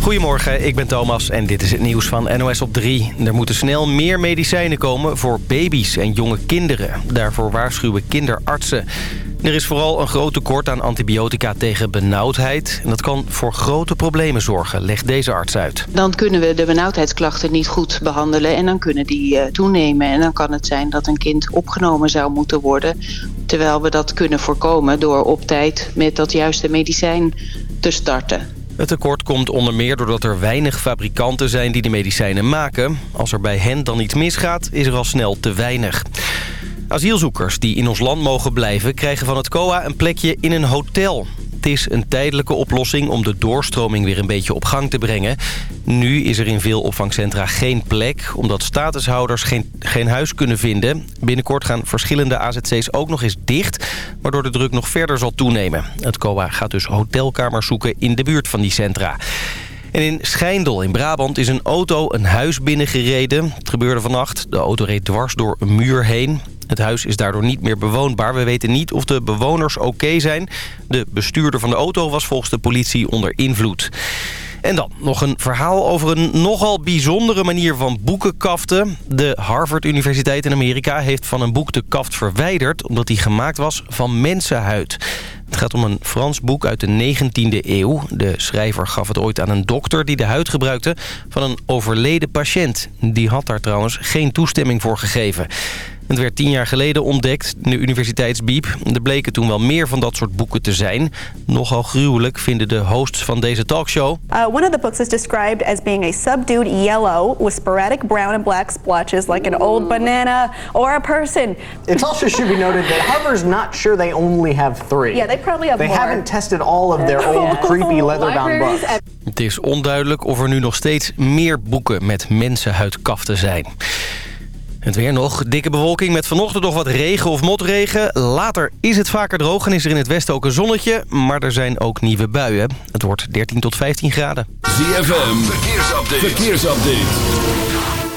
Goedemorgen, ik ben Thomas en dit is het nieuws van NOS op 3. Er moeten snel meer medicijnen komen voor baby's en jonge kinderen. Daarvoor waarschuwen kinderartsen. Er is vooral een groot tekort aan antibiotica tegen benauwdheid. En dat kan voor grote problemen zorgen, legt deze arts uit. Dan kunnen we de benauwdheidsklachten niet goed behandelen en dan kunnen die uh, toenemen. En dan kan het zijn dat een kind opgenomen zou moeten worden. Terwijl we dat kunnen voorkomen door op tijd met dat juiste medicijn te starten. Het tekort komt onder meer doordat er weinig fabrikanten zijn die de medicijnen maken. Als er bij hen dan iets misgaat, is er al snel te weinig. Asielzoekers die in ons land mogen blijven... krijgen van het COA een plekje in een hotel. Het is een tijdelijke oplossing om de doorstroming weer een beetje op gang te brengen. Nu is er in veel opvangcentra geen plek... omdat statushouders geen, geen huis kunnen vinden. Binnenkort gaan verschillende AZC's ook nog eens dicht... waardoor de druk nog verder zal toenemen. Het COA gaat dus hotelkamers zoeken in de buurt van die centra. En in Schijndel in Brabant is een auto een huis binnengereden. Het gebeurde vannacht. De auto reed dwars door een muur heen. Het huis is daardoor niet meer bewoonbaar. We weten niet of de bewoners oké zijn. De bestuurder van de auto was volgens de politie onder invloed. En dan nog een verhaal over een nogal bijzondere manier van boeken kaften. De Harvard Universiteit in Amerika heeft van een boek de kaft verwijderd... omdat die gemaakt was van mensenhuid. Het gaat om een Frans boek uit de 19e eeuw. De schrijver gaf het ooit aan een dokter die de huid gebruikte van een overleden patiënt. Die had daar trouwens geen toestemming voor gegeven. Het werd tien jaar geleden ontdekt, de universiteitsbiep. Er bleken toen wel meer van dat soort boeken te zijn. Nogal gruwelijk vinden de hosts van deze talkshow. Uh, one of the books is described as being a subdued yellow with sporadic brown and black splotches like an old banana or a person. It also should be noted that Harvard's not sure they only have three. Yeah, they probably have They more. haven't tested all of their old creepy leather-bound books. Het is onduidelijk of er nu nog steeds meer boeken met mensenhuidkaften zijn. Het weer nog. Dikke bewolking met vanochtend nog wat regen of motregen. Later is het vaker droog en is er in het westen ook een zonnetje. Maar er zijn ook nieuwe buien. Het wordt 13 tot 15 graden. ZFM, verkeersupdate. verkeersupdate.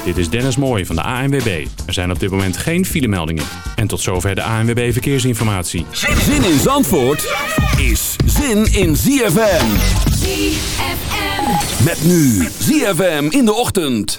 Dit is Dennis Mooij van de ANWB. Er zijn op dit moment geen filemeldingen. En tot zover de ANWB Verkeersinformatie. Zin in Zandvoort is zin in ZFM. ZFM. Met nu ZFM in de ochtend.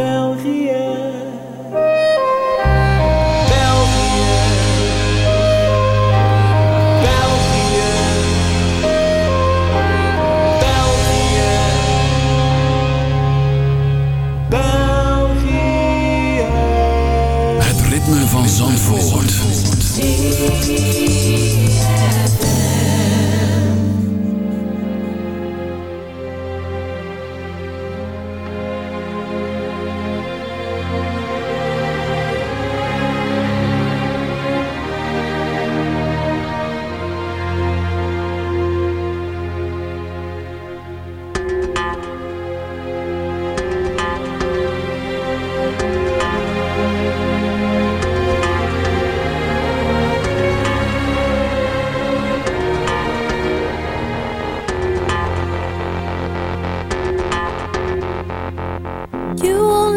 me.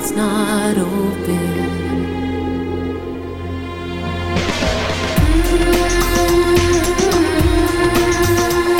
heart's not open. If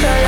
Hello.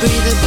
breathe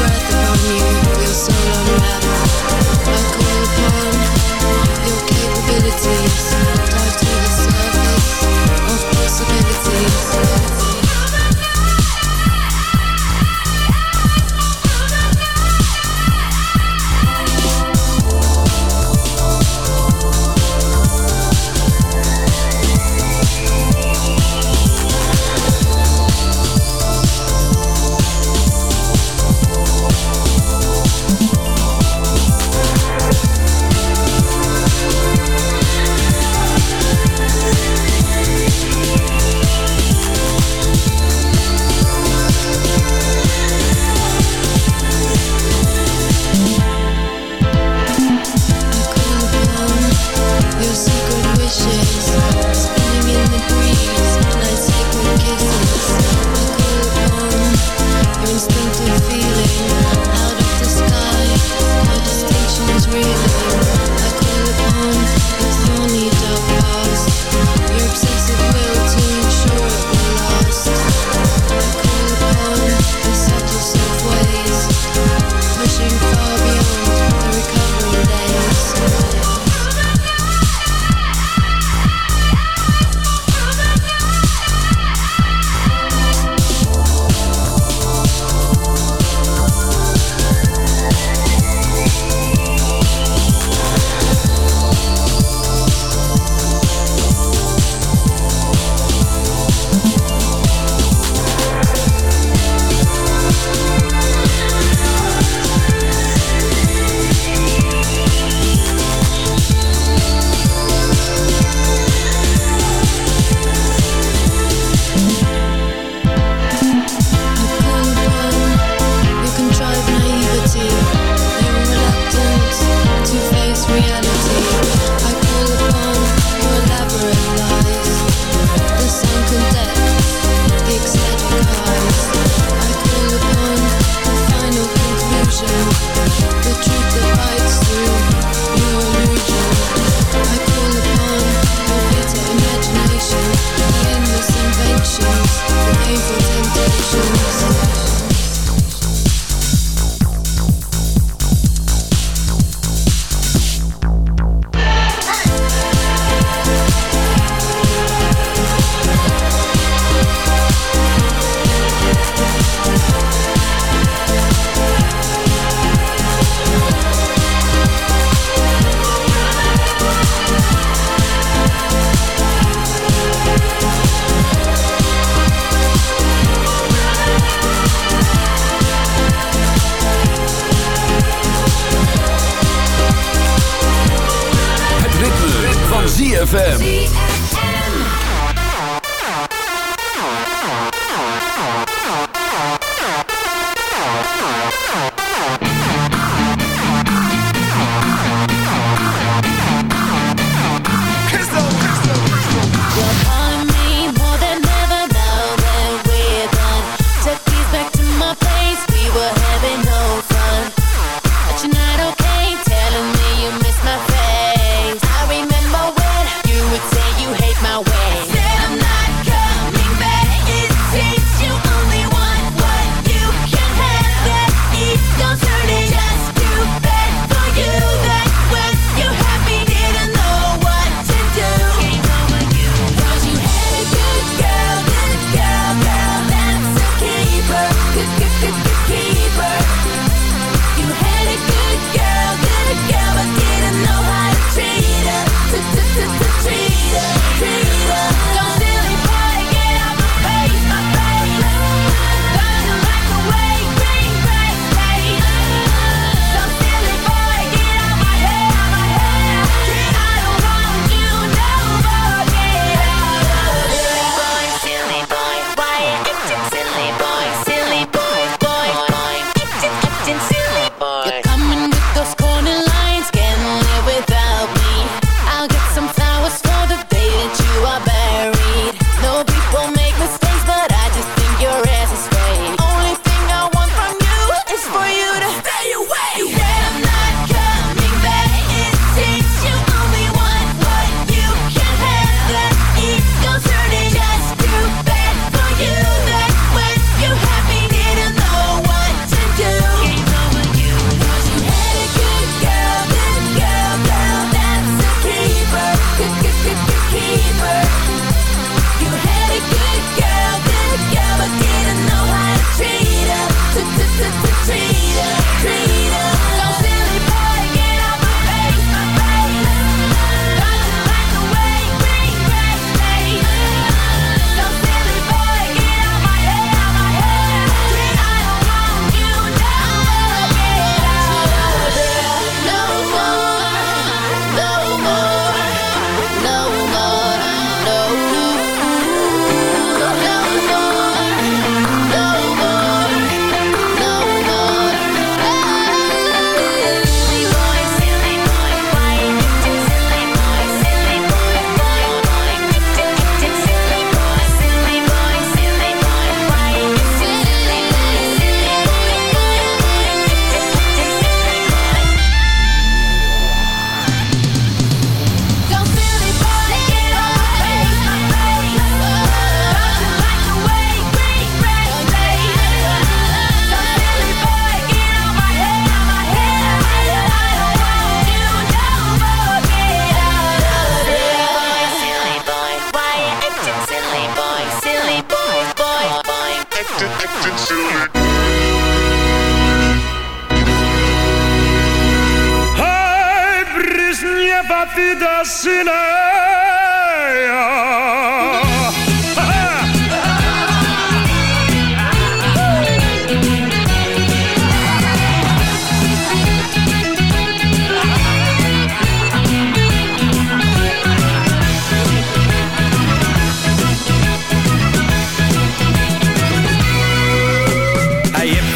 ZFM.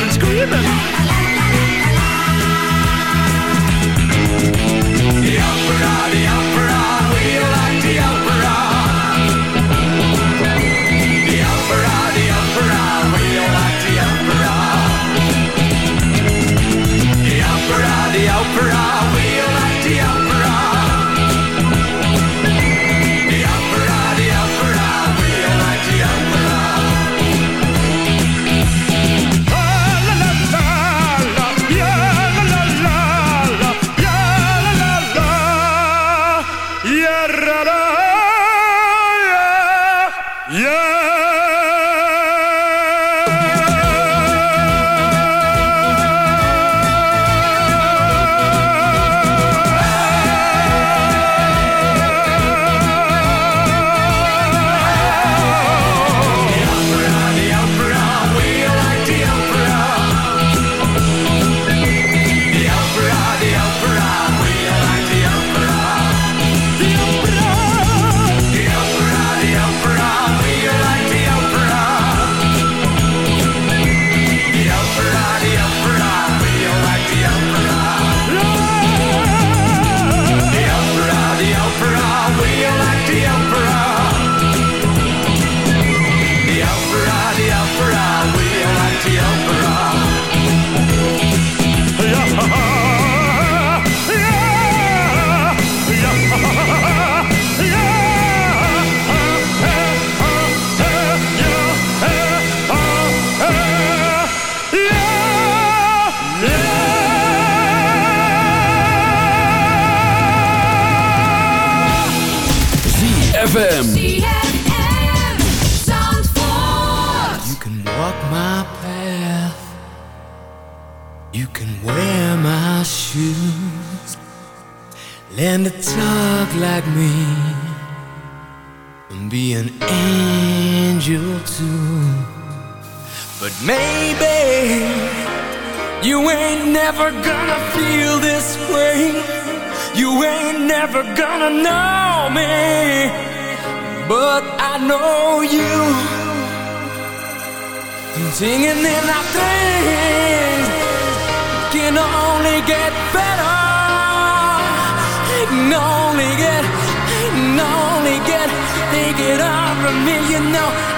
and screaming. The opera, the opera, we like the opera. The opera, the opera, we like the opera. The opera, the opera, we like the opera. too. But maybe you ain't never gonna feel this way. You ain't never gonna know me. But I know you. Singing in our things can only get better. Can only get, can only get, take it over me, you know.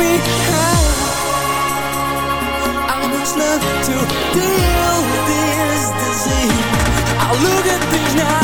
me how I must learn to deal with this disease. I look at things now.